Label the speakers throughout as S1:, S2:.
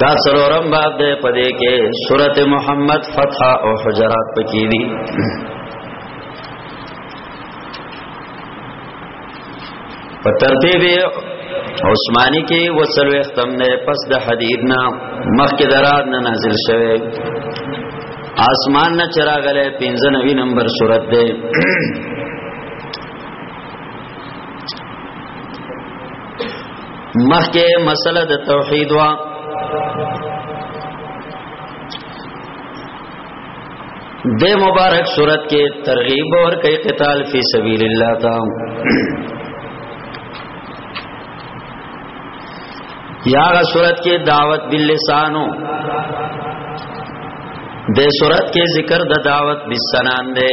S1: دا سلورم باب دے پدے کے سورت محمد فتح او حجرات پکی دی په ترتیب عثماني کې وصلو ختم نه پس د حدید نه مخکې درات نه نازل شوه آسمان نه چراغله 95 نمبر صورت ده مخکې مسله د توحید وا د مبارک صورت کې ترغیب اور کوي قتال فی سبیل الله تا یاغه صورت کې دعوت باللسانو د صورت کې ذکر د دعوت بالسنان دی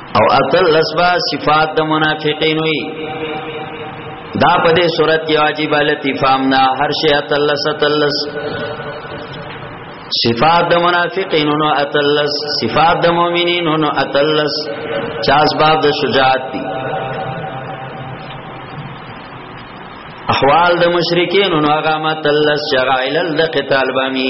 S1: او اتل لسبا صفات د منافقین وی دا په دې صورت کې واجب لطیفام نه هر شی اتل لس اتل لس صفات د منافقین نو اتل لس صفات د مؤمنین نو اتل لس چاس باب د شجاعت دی احوال د مشرکین نو هغه اتل لس شغائل د قتال باندې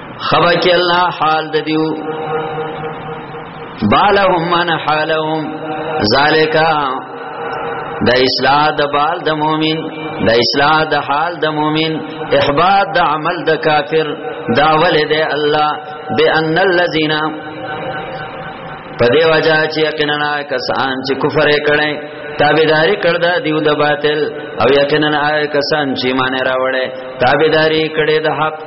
S1: خبر کې الله حال د دیو بالهم من حالهم ذالک د اصلاح د بال د مؤمن د اصلاح د حال د مؤمن احباط د عمل د کافر دا ولید الله بان الذين پدې وجہ چې یقینا کسان چې کفر کړي تابعداري کړدا دیو د باطل او یقینا کسان چې مان راوړې تابعداري کړي د حق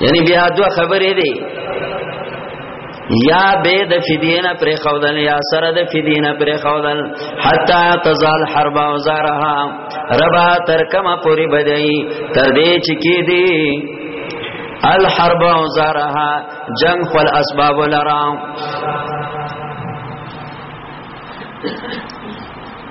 S1: یعنی بیا دوه خبرې دي یا به د فدینه پر خودل یا سره د فدینه پر خودل حتا تزال حرب او زارها ربا تر کما پوری بدای تر دې چکی دی الحرب او زارها جنگ خل اسباب لرام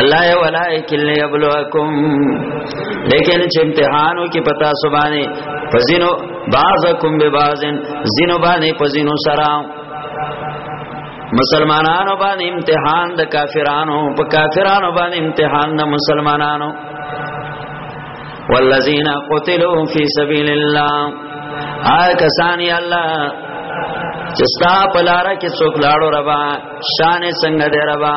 S1: الله یې ولایکن یبلوکم لیکن چې امتحانو کې پتا سبانه فزینو بعضکم ببعضن زینو باندې فزینو سره مسلمانانو باندې امتحان د کافرانو په کافرانو باندې امتحان د مسلمانانو والذین قتلوا فی سبیل الله آ کسان یا الله چې ستا په لار کې څوک لاړو ربا شان څنګه دی ربا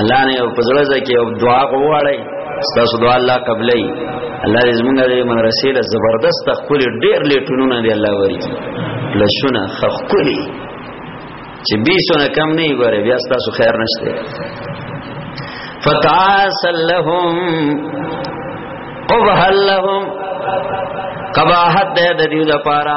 S1: الله نه په زړه ځکه او دعا غواړي ستاسو دعا الله قبلې الله دې زمونږ دې مدرسې له زبردست خپل ډېر لیټونونه دی الله ورکی لښونه خخکلی چې 20 نه کم نه وي بیا ستاسو خیر نشته فتعاسل لهم قبح لهم قباحت ده د دې لپاره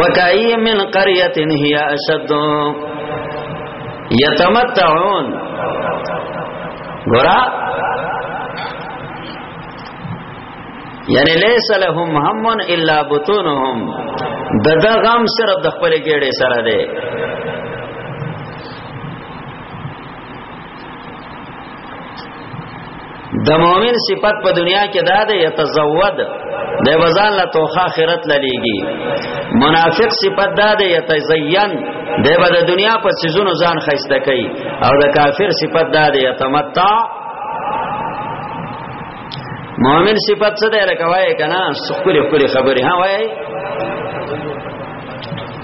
S1: وکای من قريه هي اشد یتمتعون ګورا یعنی لیس لهم هم الا بطونهم دغه غم صرف د خپل ګډه سره دی د مؤمن صفت په دنیا کې دا ده یتزود د بزان له توخه آخرت للیږي منافق صفت دا ده یتزین د بد دنیا په سيزونو ځان خسته کوي او د کافر صفت دا ده یتمتع مؤمن صفت څه ده لکه وای کنه خپل خپل خبره ها وای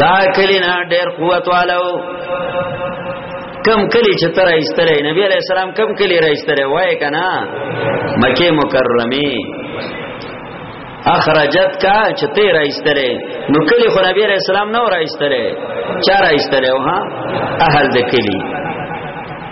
S1: دا کلینا ډیر قوت والو کم کلی چې تر ایستلې نبی علی السلام کم کلی را ایستلې وای کنا مکه مکرمه اخرجت کا چې ته را ایستلې نو کلی خو نبی علی السلام نو را ایستلې چا را ایستلې وها اهل د کلی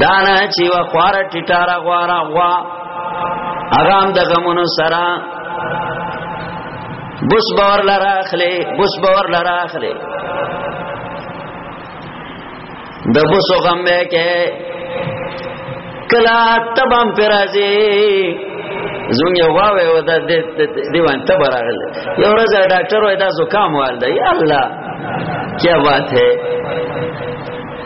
S1: دانا چې و خوار ټټارا غوارا غوا اغام د غمونو سرا بوس باور لرا اخلي بوس باور لرا اخلي د بوس غم به کې کلا تبم پرازي زون یو واوې و د دیوان ته براغل یو ورځ ډاکټر وای دا زکام وال دی الله کیا بات ہے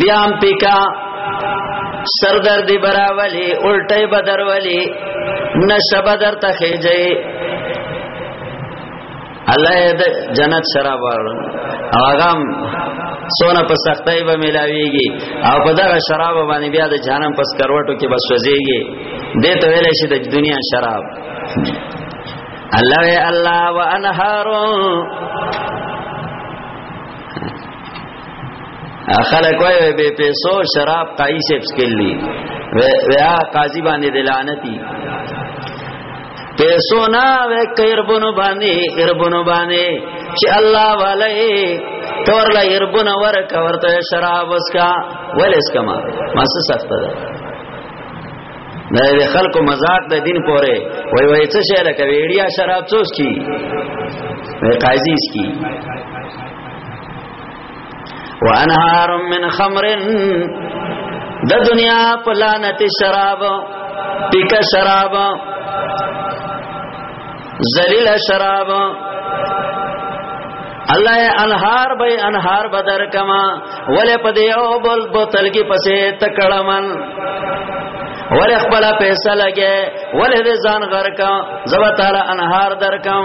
S1: بیا هم پیکا سر درد براولی الټی بدر ولی نشب در تخیجی الله د جنت شراب ور او هغه سونه په سختۍ به ملاويږي او په دغه شراب باندې بیا د جهنم پس کروټو کې بس وځيږي دې ته ویل شي د دنیا شراب الله الله وانهار خلک وای به پیسو شراب قایص سکلی ویا قاضی باندې دلانتی پیسو نا وې کيربونو باندې اربونو باندې چې الله والے تور لا اربونو ورک ورته شراب اسکا ولس کما ماس سخت ده نه د خلکو مزاق د دین پوره وای وای څه شي لکه ویډیا شراب څوس کی قاضی اس کی وانهار من خمر د دنیا په لعنت شراب پیک شراب ذلیل شراب الله انهار به انهار بدر کما ولې په دې او بل بوتل کې پسې تکړمن ولې خپل پیسې لګې ولې ځان غر کا زبر تعالی انهار درکم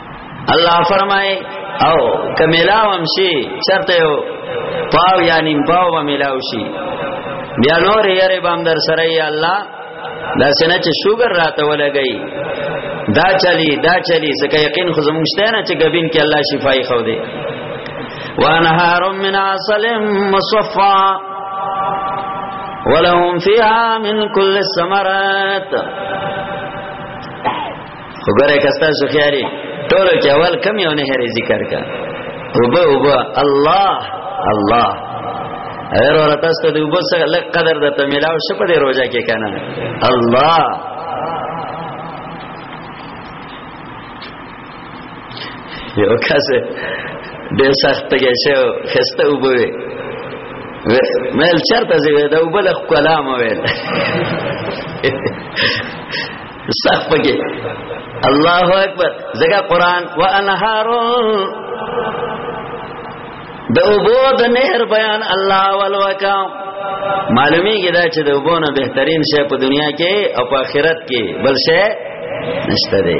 S1: الله فرمای او کملاوم شي چرته یو پاو یا نیم پاو به ملاو شي بیا نور یې بام در سره یا الله دا سینه چې شوګر راته ولګي دا چلی دا چلی سکه یقین خو زمونږته نه چې غبین کې الله شفای خو دی وانهار من عسل مصفا ولهم فيها من كل الثمرات وګوره کستا سو خیاري ټول کې اول کم یو نه هري ذکر کا وبا وبا الله الله ایر اور تاسو ته وبا سره لک قدر د ته ملاو شپه دی روزه کې کنه الله یو کاسه ډېر سخت کې شو خسته وبوي مل چرته زیوی دا وبل خلام ویل سخت پکې الله اکبر زګه قران وانهار د اوبو د نهر بیان الله ولوکا معلومی کې دا چې د اوبو نه بهترین شی په دنیا کې او په آخرت کې بل شی نشته دی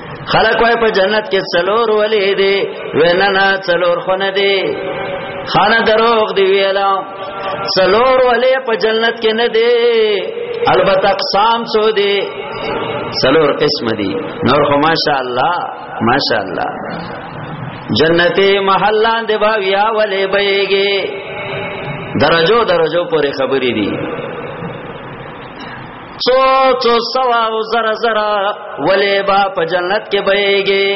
S1: خلق وای په جنت کې څلور ولې دي وینا نه څلور خونه دي خانه دروغ دی ویلا څلور ولې په جنت کې نه دي البته اقسام څو دي څلور قسم دي نور خو ماشاء الله ماشاء الله جنتي محلان دی با ویا ولې بهږي درجو درجو پورې خبرې دي څو څو سوا او زره زره ولې با په جنت کې بهيږي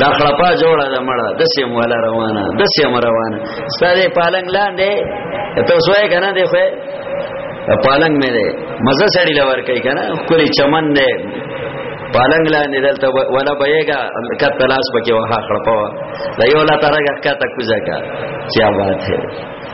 S1: دا خړپا جوړه ده مړه د سیم ولا روانه د سیم روانه ستاره پالنګ لاندې ته سوې کنه دی خو پالنګ مې ده مزه سړی لور کوي کنه کلی چمن ده پالنګ لاندې دلته ولا بهيګا کته لاس پکې وها خړپا دا یو لا ترګه کته کوزه کا کیا بات ہے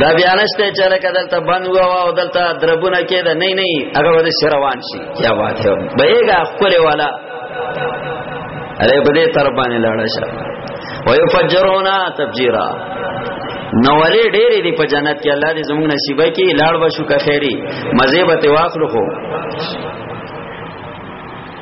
S1: دا بیانشته چې لکه دلته بند و او دلته دربونه کې دا نه نه هغه ود شروان شي کیا بات ہے بهګه خپل والا اره په دې تر باندې لاړ شه ويفجرونا تفجيرا نو ولې ډېرې دي په جنت کې الله دې زموږ نصیبه کې لاړ بشو کا خیری مزه به واخلو خو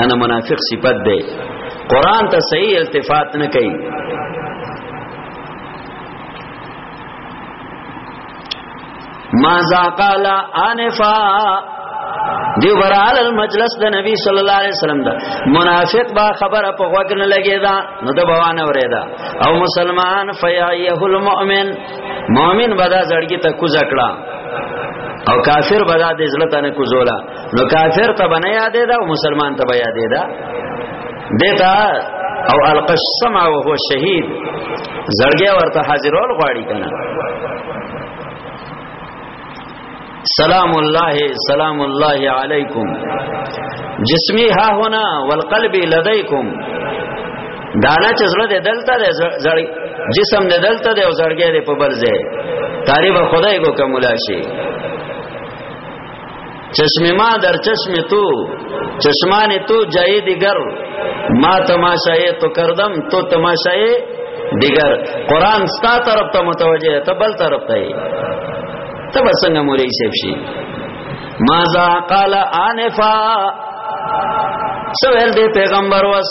S1: نه منافق صفت ده قران ته صحیح التفات نه کوي ما ذا قال انفا دیو برال المجلس د نبی صلی الله علیه وسلم دا منافق با خبره په غوږ نه لګی دا نو د بوانه ورې دا او مسلمان فیعیه المؤمن مؤمن بدا زړګی ته کوزکړه او کافر بدا د عزت نه کوزولا نو کافر ته بنه یادې دا او مسلمان ته بیا یادې دا دیتا او القش سمع او هو شهید زړګي ورته حاضرول غواړي کنه سلام الله سلام الله علیکم جسمی ها هنا والقلب لدیکم دانا چې زړه دې دلته دې زړی جسم دې دلته دې او زړګې دې په بل ځای تعریف خدای کو کوملا شي چشم ما در چشم تو چشمان تو جای دیگر ما تماشای تو کردم تو تماشای دیگر قران ستا طرف ته متوجه ته بل طرف ته ته بسنګ مولای شیب شي ماذا قال انفا سوال دې پیغمبر وس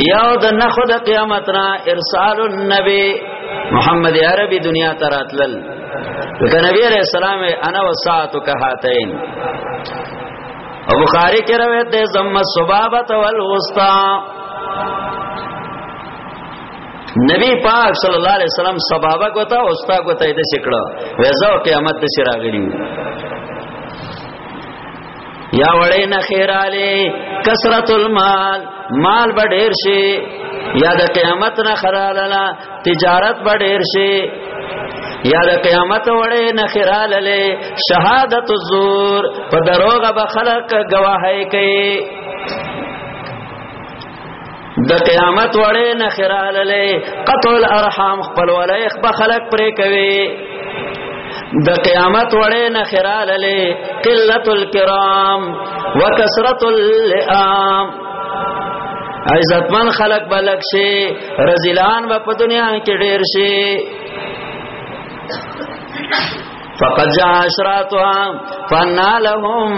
S1: یو د نخو د قیامت را ارسال النبی محمد عربی دنیا ته راتلل ته نبی علیہ السلام انا وساعت کهاتین او بخاری کې روایت ده زم صبابت والوسطا نبی پاک صلی الله علیه وسلم صبابه کوتا او استا کوتا دې سکړه وځو قیامت ته شراغلی یا وړې نه خیراله کثرت المال مال به ډیر شي یا د قیامت نه خراله تجارت به ډیر شي یا د قیامت وړې نه خراله شهادت الزور په دروغه به خلق گواهی کوي د قیامت وړې نه خراله لې قطع الارحام خپل ولې خپ خلق پرې کوي د قیامت وړې نه خراله لې قلت الکرام وکثرت اللئام عزتمن خلق بلک شي رزلان په دنیا کې ډېر شي فقد جاء اشراتها فنا لهم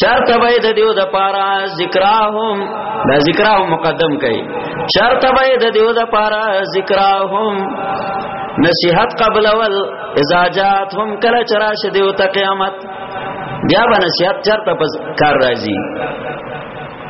S1: شرط به د دیو د پارا ذکراهم دا ذکراهم مقدم کړي شرط به د دیو د پارا ذکراهم نصیحت قبل اول اذا جاتهم کله چرش دیو ته قیامت بیا به نصیحت چرته کار راځي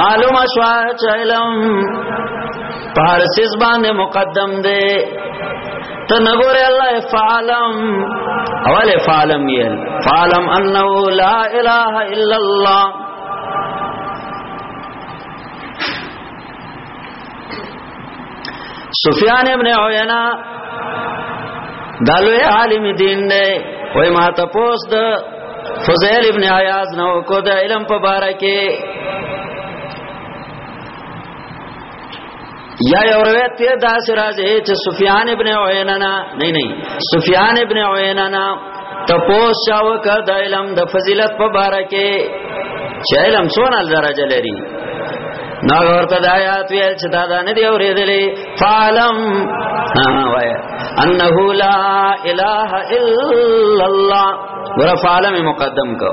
S1: معلوم شو چې علم په هر سیس باندې مقدم دی ته نګوره الله فعلم اول فعلم یې فعلم انه لا اله الا الله سفیان ابن عینا دالوی عالم دین دی وای ما ته پوس د فضیل ابن عیاض نو کو د علم په باره کې یا یو روایت ته دا سراج چې سفیان ابن عینا نه نه سفیان ابن عینا تپوس شاو کا د علم د فضیلت په باره کې چې علم څونه درجه لري نو ورته د آیات ویل چې دا نه دی اورېدلې فالم ها وای انه لا اله الا الله ور فالم مقدم کو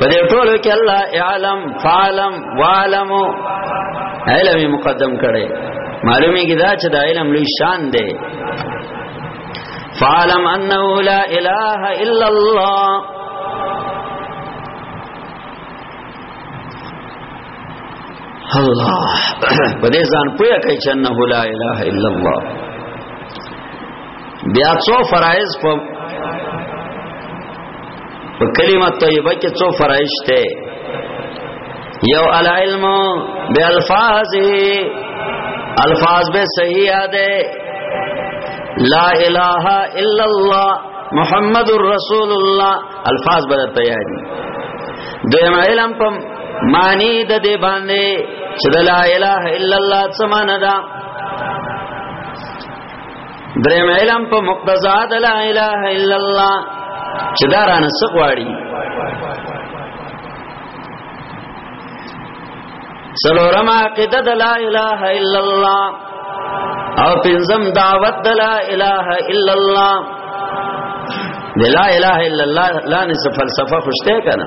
S1: په دې ټولو کې الله اعلم فعلم وعلم علم مقدم کړي معلومه کې دا چې دا علم لوی شان دی فعلم انه لا اله الا الله الله په دې ځان پوهه کوي چې انه لا اله الا الله بیا څو فرایض په په کلمه طیبه کې څو فرایض ته یو العلم بالفاظ الفاظ به صحیح ده لا اله الا الله محمد رسول الله الفاظ به تیاری دیم علم په معنی د دې باندې چې لا اله الا الله څه معنی ده دریم علم په مقتضا د لا اله الا الله چې دا رانه سغواړي سلورم عقیده د لا اله الا الله او پنځم دعوت د لا اله الا الله د لا اله الا الله لانه فلسفه خوشته کنه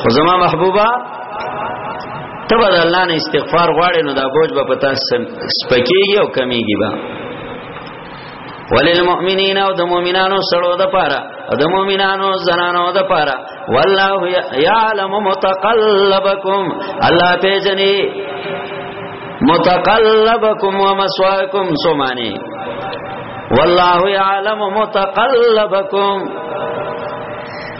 S1: خو زما محبوبا ته به الله نه استغفار غواړې نو دا بوج به پتا سپکیږي او کمیږي با وللمؤمنین او د مؤمنانو سره د پاره د مؤمنانو زنانو د پاره والله یعلم متقلبکم الله پیجنې متقلبکم ومسواکم سمانی والله یعلم متقلبکم